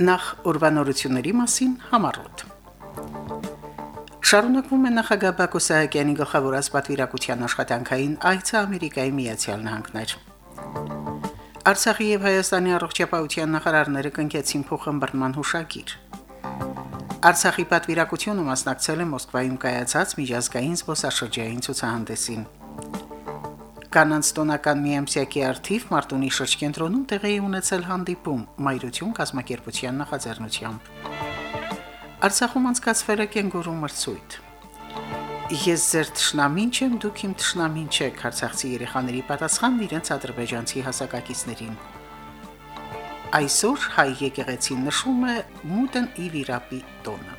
Նախ ուրբանորությունների մասին համառոտ։ Շարունակվում է նախագահ Բակո Սահակյանի գլխավորած պատվիրակության աշխատանքային այցը Ամերիկայի Միացյալ Նահանգներ։ Արցախի եւ Հայաստանի առողջապահության նախարարները կնքեցին փոխհմբռնման հուշագիր։ Արցախի պատվիրակությունը մասնակցել է Մոսկվայում կայացած միջազգային զբոսաշրջային ցուցահանդեսին։ Կանանց տոնական միամսյակի արթիվ Մարտունի շրջկենտրոնում տեղի ունեցել հանդիպում Մայրություն կազմակերպության նախաձեռնությամբ։ Արցախում անցկացվել է կենգուրու մրցույթ։ Ես ձեր ճշնամին չեմ, դուք իմ ճշնամին չեք, Արցախցի երեխաների պատասխանն իրենց ադրբեջանցի հասակակիցներին։ Այսօր հայ եկեղեցին նշում է Մուտեն Իվիրապի տոնը։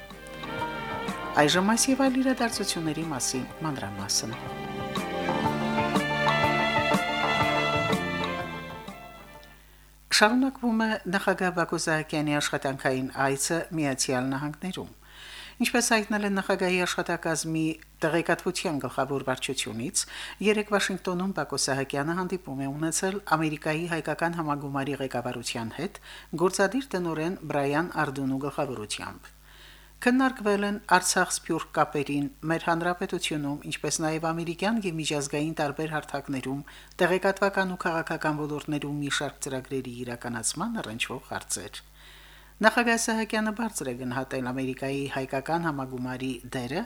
Այժմ այս եւ այլ իրադարձությունների մասին մանրամասն։ Շարունակվում է նախագահ Բակո Սահակյանի աշխատանքային այցը Միացյալ Նահանգներում։ Ինչպես հայտնել են նախագահի աշխատակազմի տեղեկատվության գլխավոր վարչությունից, երեք Վաշինգտոնում Բակո Սահակյանը հանդիպում է ունեցել Ամերիկայի հայկական համագումարի ղեկավարության հետ, գործադիր տնօրեն Բրայան Արդունու գլխավորությամբ։ Քննարկվել են Արցախ սփյուռք կապերին մեր հանրապետությունում, ինչպես նաև ամերիկյան եւ միջազգային տարբեր հարթակներում տեղեկատվական ու քաղաքական ոլորտներում մի շարք ծրագրերի իրականացման առնչվող հարցեր։ Նախագահ Սահակյանը բարձր է գնահատել Ամերիկայի հայկական համագումարի դերը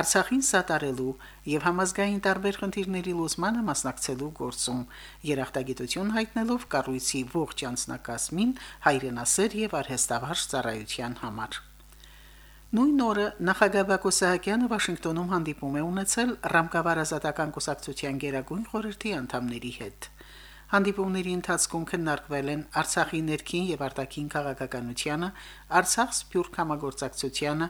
Արցախին սատարելու եւ համազգային տարբեր խնդիրների լուծմանը մասնակցելու գործում, երախտագիտություն հայտնելով կառույցի ողջ անձնակազմին հայրենասեր եւ արհեստավարժ ծառայության համար։ Նույն օրը նախագահ Բակո Սահակյանը Վաշինգտոնում հանդիպում է ունեցել Ռամկավար ազատական կուսակցության գերագույն խորհրդի անդամների հետ։ Հանդիպումների ընթացքում քննարկվել են Արցախի ներքին եւ արտաքին քաղաքականությունը, Արցախ սփյուռք համագործակցությանը,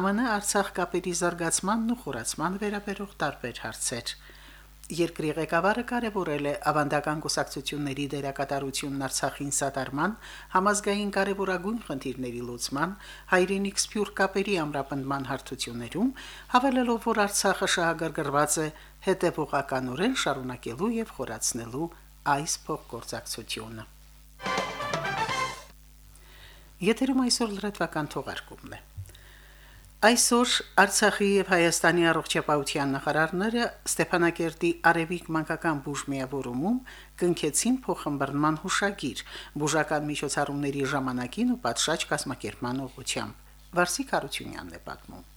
ԱՄՆ Արցախ կապերի զարգացմանն ու խորացման վերաբերող տարբեր հարցեր։ Երկրի ղեկավարը կարևորել է ավանդական կուսակցությունների դերակատարությունն Արցախին սատարման, համազգային կարևորագույն խնդիրների լուծման, հայրենիք սփյուռք կապերի ամրապնդման հարթություններում, հավելելով, որ Արցախը շահագրգռված է հետևողականորեն շարունակելու եւ խորացնելու այս փոխգործակցությունը։ Եթերում այսօր լրատվական թողարկումն է։ Այսօր Արցախի եւ Հայաստանի առողջապահության նախարարները Ստեփանակերտի Արևիկ մանկական բուժմիավորումում կնքեցին փոխհմբռնման հուշագիր բուժական միջոցառումների ժամանակին ու պատշաճ կազմակերպման ուղղությամբ։ Վարսիկ Հարությունյանն է պատմում.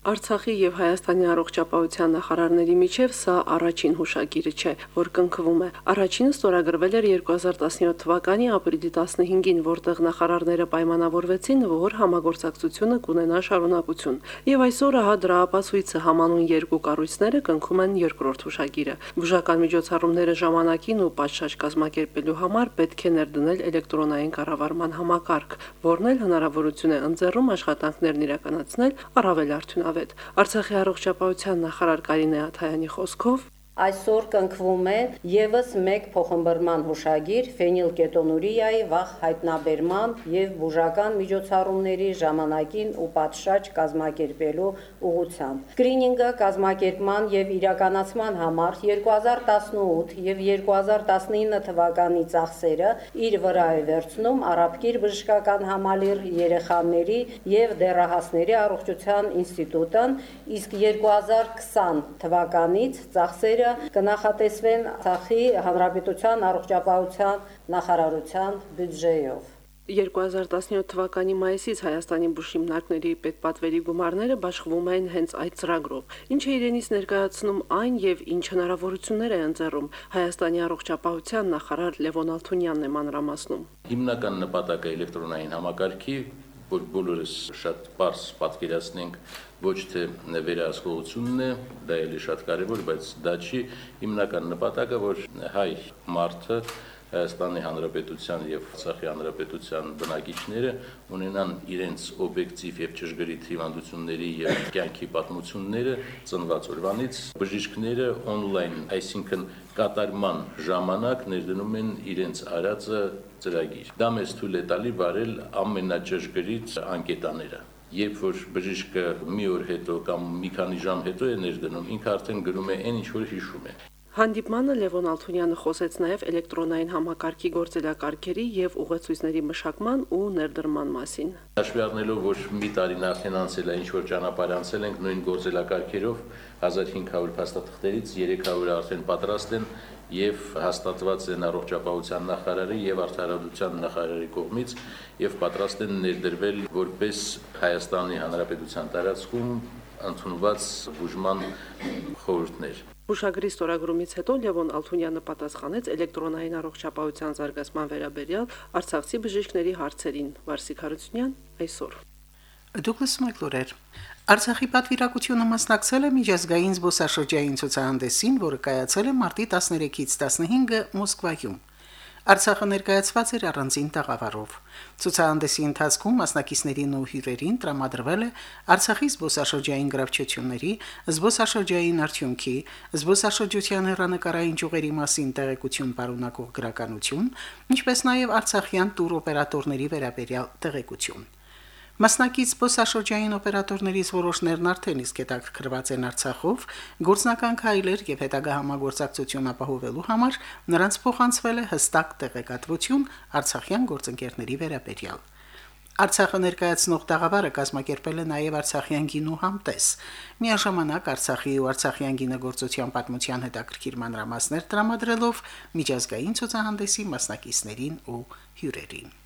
Արցախի եւ Հայաստանի առողջապահության նախարարների միջև սա առաջին հուշագիրը չէ, որ կնքվում է։ Առաջինը ստորագրվել էր 2017 թվականի ապրիլի 15-ին, որտեղ նախարարները պայմանավորվեցին, որ համագործակցությունը կունենա շարունակություն։ Եվ այսօր ահա դրա ապացույցը համանուն երկու կառույցները կնքում են երկրորդ հուշագիրը։ Բուժական միջոցառումները ժամանակին ու պատշաճ կազմակերպելու համար պետք է ներդնել էլեկտրոնային կառավարման համակարգ, որն էլ հնարավորություն է ընձեռում աշխատանքներն իրականացնել առավել արդյունավետ արդյունավետ։ Արցախի առողջապահության նախարար Կարինե Աթայանի խոսքով Այսօր կնքվում է եւս մեկ փոխհմբռնման հուշագիր ֆենիլկետոնուրիայի վաղ հայտնաբերման եւ բուժական միջոցառումների ժամանակին ու պատշաճ կազմակերպելու ուղղությամբ։ Սկրինինգը կազմակերպման եւ իրականացման համար 2018 եւ 2019 թվականի ծախսերը իր վրա է վերցնում Արաբկիր բժշկական համալիր երեխաների եւ դեռահասների առողջության ինստիտուտն, իսկ 2020 թվականից ծախսերը կնախատեսվեն Արցախի Հանրապետության առողջապահության նախարարության բյուջեով։ 2017 թվականի մայիսից Հայաստանի բուժիմնակների պետպատվերի գումարները բաշխվում են հենց այդ ծրագրով։ Ինչ է իրենից ներկայացնում այն եւ ինչ հնարավորություններ է ընձեռում Հայաստանի առողջապահության նախարար Լևոն Ալթունյանն է մանրամասնում։ Հիմնական նպատակը էլեկտրոնային համակարգի որ բոլորս շատ པարս պատկերացնենք ոչ թե վերահսկողությունն է, դա էլի շատ կարևոր, բայց դա չի հիմնական նպատակը, որ հայ մարդը Հայաստանի Հանրապետության եւ Արցախի Հանրապետության բնակիչները ունենան իրենց օբյեկտիվ եւ ճշգրիտ հիվանդությունների եւ կյանքի պատմությունները ծնված օրվանից բժիշկները on-line, այսինքն կատարման ժամանակ ներդնում են իրենց արածը ծրագիր։ Դա մեզ թույլ է տալի վարել ամենաճշգրիտ անկետաները երբ որ բժիշկը մի օր հետո կամ մի քանի ժամ հետո է ներդնում, ինքը արդեն գրում է այն ինչ որ հիշում է։ Հանդիպմանը Լևոն Ալթունյանը խոսեց նաև էլեկտրոնային համակարգի գործելակարգերի եւ ուղեցույցների մշակման ու ներդրման մասին։ Հաշվի առնելով, որ մի տարին արդեն անցել է, ինչ որ ճանապարհ անցել ենք նույն գործելակարգերով 1500 փաստաթղթերից 300-ը արդեն պատրաստ են եւ հաստատված են առողջապահության նախարարի եւ արդարադատության նախարարի կողմից եւ պատրաստ են ներդրվել որպես Հայաստանի Հանրապետության տարածքում ընդունված բուժման խորհուրդներ։ Հուշագրի ստորագրումից հետո Լևոն Ալթունյանը պատասխանեց էլեկտրոնային առողջապահության զարգացման վերաբերյալ Արցախցի բժիշկների հարցերին։ Վարսիկ Հարությունյան այսօր։ Դուգլաս Մակլուրեր Արցախի պատվիրակությունը մասնակցել է միջազգային զբոսաշրջային ցուցահանդեսին, որը կայացել է մարտի 13-ից 15-ը Մոսկվայում։ Արցախը ներկայացված էր առանձին տաղավարով։ Ցուցահանդեսի ընթացքում մասնակիցներին ու հյուրերին տրամադրվել է Արցախի զբոսաշրջային գրավչությունների, զբոսաշրջային արդյունքի, զբոսաշրջության հերանեկարային ճյուղերի մասին տեղեկություն պարունակող գրականություն, ինչպես նաև Արցախյան տուր օպերատորների վերաբերյալ տեղեկություն։ Մասնակից զբոսաշրջային օպերատորներից որոշներն արդեն իսկ հետաքրքրված են Արցախով, գործնական քայլեր եւ հետագա համագործակցություն ապահովելու համար նրանց փոխանցվել է հստակ տեղեկատվություն Արցախյան գործընկերների վերաբերյալ։ Արցախը ներկայացնող տաղավարը կազմակերպել է նաև Արցախյան գինու համտես։ Միաժամանակ Արցախի ու Արցախյան գինեգործության պատմության հետաքրքիր մանրամասներ տրամադրելով միջազգային ցուցահանդեսի մասնակիցներին ու հյուրերին։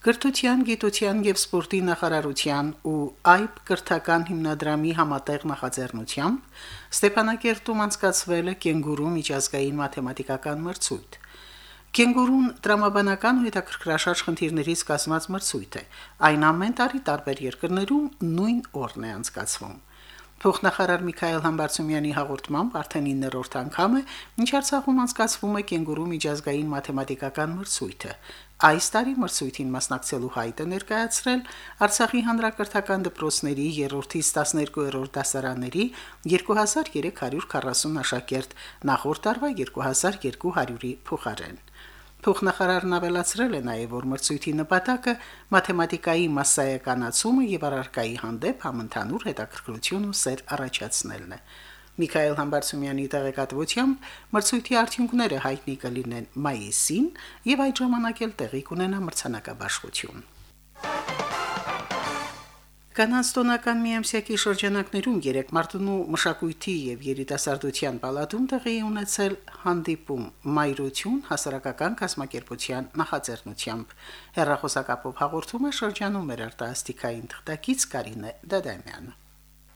Կրթության, գիտության եւ սպորտի նախարարության ու ԱԻՊ կրթական հիմնադրամի համատեղ նախաձեռնությամբ Ստեփանակերտում անցկացվել է կենգուրու միջազգային մաթեմատիկական մրցույթ։ Կենգուրուն դրամաբանական ու հետաքրքրաշարժ խնդիրներից կազմված մրցույթ է։ Այն ամեն տարի տարբեր երկրներում նույն օրն է անցկացվում։ Փոխնախարար Միքայել Համբարձումյանի հաղորդմամբ արդեն 9-րդ անգամ է, ինչ Արցախում անցկացվում է կենգուրու միջազգային մաթեմատիկական մրցույթը։ Այս տարի մրցույթին մասնակցելու հայտը ներկայացրել Արցախի հանրակրթական դպրոցների 3-ից 12-րդ դասարանների 2340 աշակերտ նախորդ տարվա 2200-ի փոխարեն։ Փոխնախարարն ավելացրել է նաև, որ մրցույթի նպատակը մաթեմատիկայի massայականացումը եւ առարկայի հանդեպ համընդհանուր հետաքրքրություն ու սեր առաջացնելն է։ Միքայել Համբարձումյանի տեղեկատվությամբ մրցույթի արդյունքները հայտնի կլինեն մայիսին եւ այդ ժամանակ էլ տեղի կունենա մրցանակաբաշխություն։ Կանանց տոնական միամսյակի շրջանակներում երեք մարտունու մշակույթի եւ երիտասարդության պալատում տեղի ունեցել հանդիպում «Մայրություն» հասարակական կազմակերպության նախաձեռնությամբ։ Հերրախոսակապով հաղորդում է շրջանում մեր արտասթիկային թղթակից Կարինե Դադամյանը։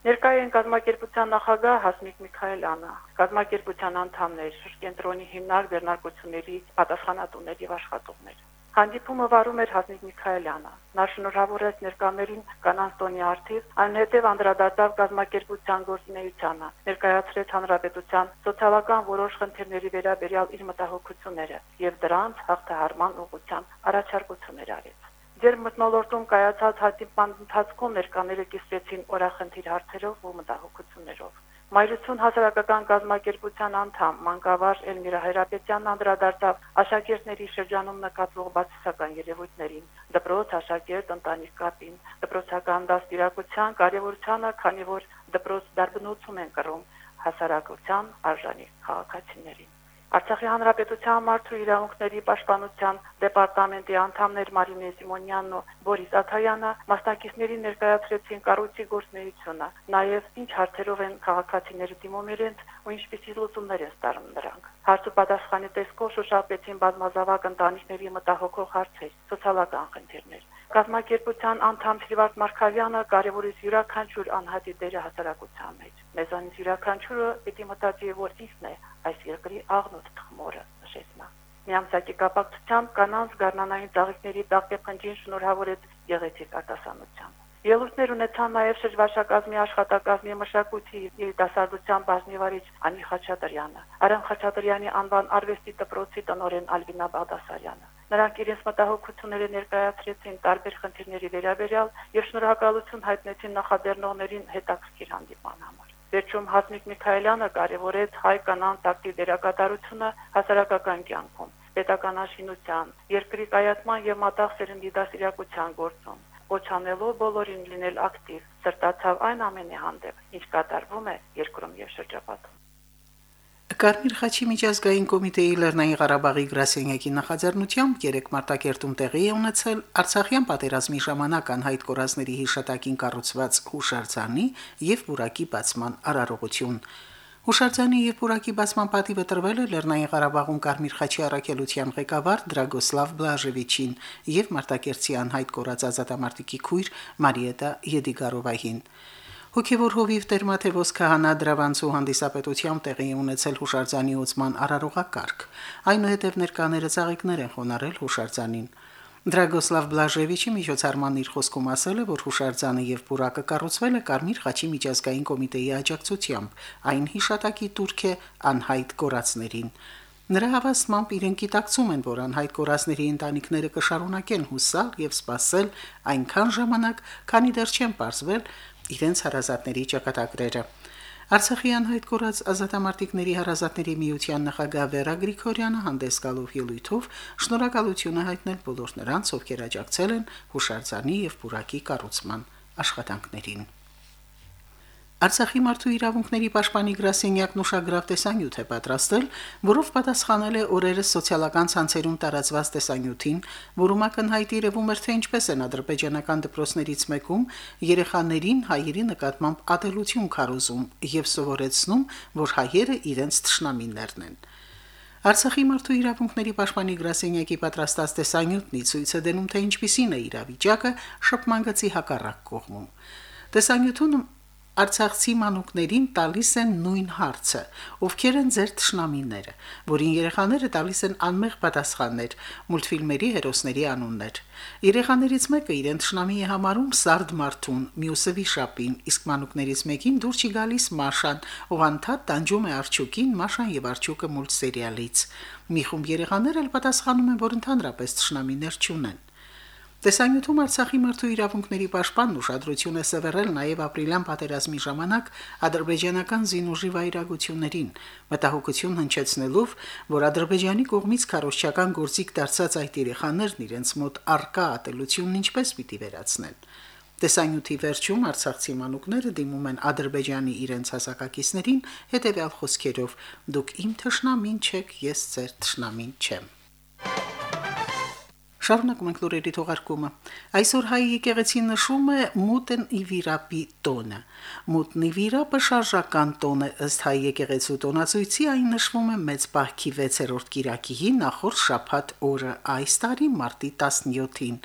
Ներկայ են կազմակերպության նախագահ Հասմիկ Միքայելյանը, կազմակերպության անդամներ, կենտրոնի հիմնարկ ձեռնարկությունների պատասխանատուներ եւ աշխատողներ։ Հանդիպումը վարում էր Հասմիկ Միքայելյանը։ Նա շնորհավորեց ներկաներին կանանց տոնի արդիվ, այնուհետև անդրադարձավ կազմակերպության գործունեությանը, ներկայացրեց հանրապետության սոցիալական որոշ խնդիրների վերաբերյալ իր մտահոգությունները եւ դրանց հաղթահարման ուղղությամբ առաջարկություններ արեց։ Ձեր մտնոլորտում կայացած հանդիպման ընթացքում ներկաները կիսվեցին օրախնդիր հարցերով ու մտահոգություններով։ Մայրություն հասարակական կազմակերպության անդամ մանկավար Էլմիրա Հայրապետյանն անդրադարձավ աշակերտների շրջանում նկատվող բացասական երևույթներին, դպրոց աշակերտ ընտանիք կապին, դպրոցական դաստիարակության կարևորությանը, քանի որ դպրոց դարբնոցում են կրում հասարակության արժանի քաղաքացիներին։ Արցախի հանրապետության մարդու իրավունքների պաշտպանության դեպարտամենտի անդամներ Մարինե Սիմոնյանն ու Բորիս Աթայանը մասնակիցներին ներկայացրեցին կառույցի գործնեությունը, նաև ինչ հարցերով են քաղաքացիները դիմում իրենց ու ինչպիսի լուծումներ են ստանում նրանք։ Հարցու պատասխանի տեսքով շոշափեցին բազմազավակ ընտանիքների մտահոգող հարցեր, սոցիալական խնդիրներ։ Կազմակերպության անդամ Սիվարդ Մարկավյանը կարևորից յուրաքանչյուր անհատի դերը հասարակության մեջ։ Մեզանից յուրաքանչյուրը պիտի մտածի, որ ինքն է այս երկրի աղն ու թխմորը, նշեց նա։ Միամսակի կապակցությամբ կանանց գառնանային ծաղիկների տակեպնջին շնորհավորեց գեղեցիկ արտասանությամբ։ Ելույթներ ունեցան նաև շրջվարշակազմի աշխատակազմի մշակույթի երիտասարդության բաժնիվարիչ Անի Խաչատրյանը, Արամ Խաչատրյանի անվան արվեստի դպրոցի տնօրեն Ալվինա Բաղդասարյանը։ Նրանք իրենց մտահոգությունները ներկայացրեցին տարբեր խնդիրների վերաբերյալ եւ շնորհակալություն հայտնեցին նախաձեռնողներին հետաքրքիր հանդիպման համար։ Վերջում Հասմիկ Միքայելյանը կարևորեց հայ կանանց ակտիվ դերակատարությունը հասարակական կյանքում, պետական աշինության, երկրի կայացման եւ մտաղ սերնդի դասիրակության գործում ոչանելով բոլորին լինել Կարմիր խաչի միջազգային կոմիտեի Լեռնային Ղարաբաղի գրասենյակի նախաձեռնությամբ երեք մարտակերտում տեղի է ունեցել Արցախյան պատերազմի ժամանակ անհայտ կորածների հիշատակին կառուցված հուշարձանի եւ բուրակի բացման արարողություն։ Հուշարձանի եւ Պուրակի բացման պատիվը տրվել է Լեռնային Ղարաբաղում Կարմիր խաչի առաքելության ղեկավար Դրագոսլավ Բլաժևիչին եւ Մարտակերտի անհայտ կորած ազատամարտիկի քույր Մարիետա Եդիգարովային հոգևոր հովիվ Տեր Մաթեոս քահանա դրավանցու հանդիսապետությամբ տեղի ունեցել հուշարձանիացման արարողակարգ։ Այնուհետև ներկաները ցաղիկներ են խոնարել հուշարձանին։ Դրագոսլավ Բլաժևիչի միջոցառման իր խոսքում ասել է, որ հուշարձանը եւ բուրակը կառուցվել է Կարմիր խաչի միջազգային կոմիտեի աջակցությամբ, այն հիշատակի турք է անհայտ կորածներին։ Նրա հավաստմամբ իրենք գիտակցում են, որ անհայտ կորածների ընտանիքները կշարունակեն հուսալ եւ սпасել այնքան ժամանակ, քանի դեռ չեն པարզվել, իրենց հարազատների ճակատագրերը։ Արցախի անհայտ կորած ազատամարտիկների հարազատների միության նախագահ Վերա Գրիգորյանը հանդես գալով ելույթով շնորհակալություն է հայտնել բոլոր նրանց, ովքեր աջակցել են հուշարձանի եւ Պուրակի կառուցման աշխատանքներին։ Արցախի մարդու իրավունքների պաշտպանի գրասենյակն ուշագրավ տեսանյութ է պատրաստել, որով պատասխանել է օրերս սոցիալական ցանցերում տարածված տեսանյութին, որում ակնհայտ իրևում էր թե ինչպես են ադրբեջանական դպրոցներից մեկում երեխաներին հայերի նկատմամբ ատելություն քարոզում եւ սովորեցնում, որ հայերը իրենց ճշնամիներն են։ Արցախի մարդու իրավունքների պաշտպանի գրասենյակի պատրաստած տեսանյութն ցույց է դնում, թե ինչպիսին է իրավիճակը շփման գծի հակառակ կողմում։ Տեսանյութում Արցախցի մանուկներին տալիս են նույն հարցը. ովքեր են ձեր ճշնամիները, որին երեխաները տալիս են անմեղ պատասխաններ, մուլտֆիլմերի հերոսների անուններ։ Երեխաներից մեկը իրեն ճշնամի է համարում Սարդ Մարթուն, մյուսը Վիշապին, իսկ մանուկներից մեկին դուր չի գալիս Մաշան, ով անդադ տանջում է Արչուկին Մաշան եւ Արչուկը մուլտսերիալից։ Մի խումբ երեխաներ էլ պատասխանում են, որ ընդհանրապես ճշնամիներ չունեն։ Տեսանյութում Արցախի մարդու իրավունքների պաշտպանն ուշադրություն է սևեռել նաև ապրիլյան պատերազմի ժամանակ ադրբեջանական զինուժի վայրագություններին, մտահոգություն հնչեցնելով, որ ադրբեջանի կողմից քարոշչական գործիք դարձած այդ երեխաներն իրենց մոտ արկա ատելությունն ինչպես պիտի վերացնեն։ Տեսանյութի վերջում արցախցի մանուկները դիմում են Ադրբեջանի իրենց հասակակիցներին հետևյալ խոսքերով. «Դուք իմ թշնամին չեք, ես ձեր թշնամին չեմ»։ Շարունակում ենք լուրերի թողարկումը։ Այսօր հայ եկեղեցին նշում է Մուտեն Իվիրապի տոնը։ Մուտն Իվիրապը շարժական տոն է ըստ հայ եկեղեցու տոնացույցի, այն նշվում է մեծ բախքի 6-րդ կիրակի նախորդ շաբաթ օրը այս տարի մարտի 17-ին։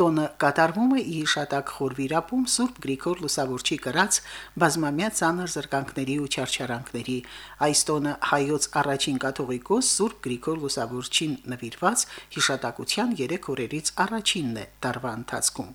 Տոնը կատարվում է իշատակ խորվիրապում Սուրբ Գրիգոր Լուսավորչի կրած բազմամյա ցաներ զրկանքների ու չարչարանքների։ Այս տոնը հայոց առաջին կաթողիկոս Սուրբ Գրիգոր Լուսավորչին նվիրված հիշատակության 3 օրերից առաջինն է տարվա ընթացքում։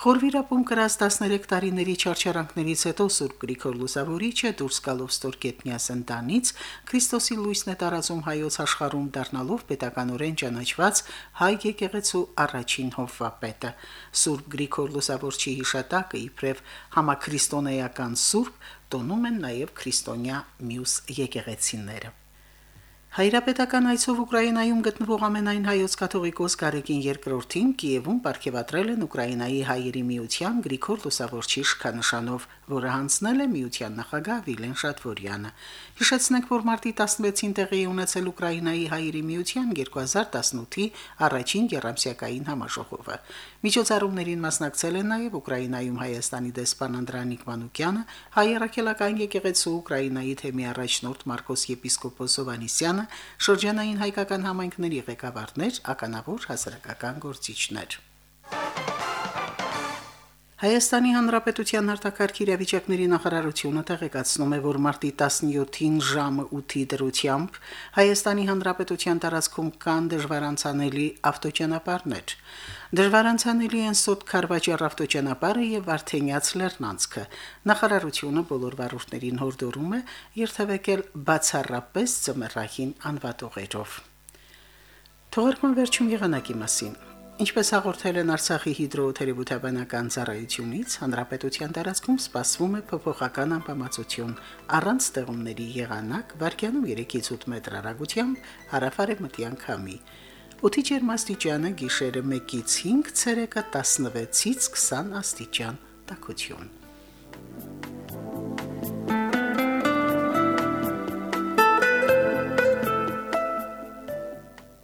Խորվիրապում կրած 13 տարիների չարչարանքներից հետո Սուրբ Գրիգոր Լուսավորիչը դուրս գալով Ստորգետնյա սնտանից Քրիստոսի լույսն է տարածում հայոց աշխարհում դառնալով պետականորեն ճանաչված հայ եկեղեցու առաջին հովվապետը։ Սուրբ Գրիգոր Լուսավորչի հիշատակը իբրև համաքրիստոնեական սուրբ տոնում են նաև քրիստոնյա մյուս եկեղեցիները։ Հայրապետական այցով Ուկրաինայում գտնվող ամենայն հայոց կաթողիկոս Գարեգին II-ին Կիևում ապարգևատրել են Ուկրաինայի հայերի միության Գրիգոր Լուսավորչի շքանշանով, որը հանձնել է միության նախագահ Վիլեն Շատվորյանը։ Հիշեցնենք, որ մարտի 16-ին տեղի ունեցել Ուկրաինայի հայերի միության 2018-ի առաջին երամսյակային համաժողովը։ Միջոցառումներին մասնակցել են նաև Ուկրաինայում Հայաստանի դեսպան Անդրանիկ Մանուկյանը, հայ առաքելական եկեղեցու Ուկրաինայի թեմի առաջնորդ Մարկոս եպիսկոպոս Հովանիսյանը, շրջանային հայկական համայնքների ղեկավարներ, ականավոր հասարակական գործիչներ։ Հայաստանի Հանրապետության արտակարգ իրավիճակների նախարարությունը տեղեկացնում է, որ մարտի 17-ին ժամը 8-ի դրությամբ Հայաստանի Հանրապետության տարածքում կան դժվարանցանելի ավտոճանապարհներ։ Դժվարանցանելի են Սոտ Խարվաճար ավտոճանապարհը եւ Վարդենյաց Լեռնանցքը։ Նախարարությունը բոլոր վարորդներին հորդորում է երթևեկել բացառապես ծմերային անվատողերով։ Թողարկման վերջում եղանակի մասին։ Ինչպես հաղորդել են Արցախի հիդրոթերապևտաբանական ծառայությունից, հանրապետության տարածքում սպասվում է փոփոխական անբավարարություն առանց ստեղումների եղանակ վարկյանում 3-ից 8 մետր հեռագությամբ հարավարևմտյան քամի։ Օդի ջերմաստիճանը գիշերը 1-ից 5, ցերեկը 16-ից 20 աստիճան տաքություն։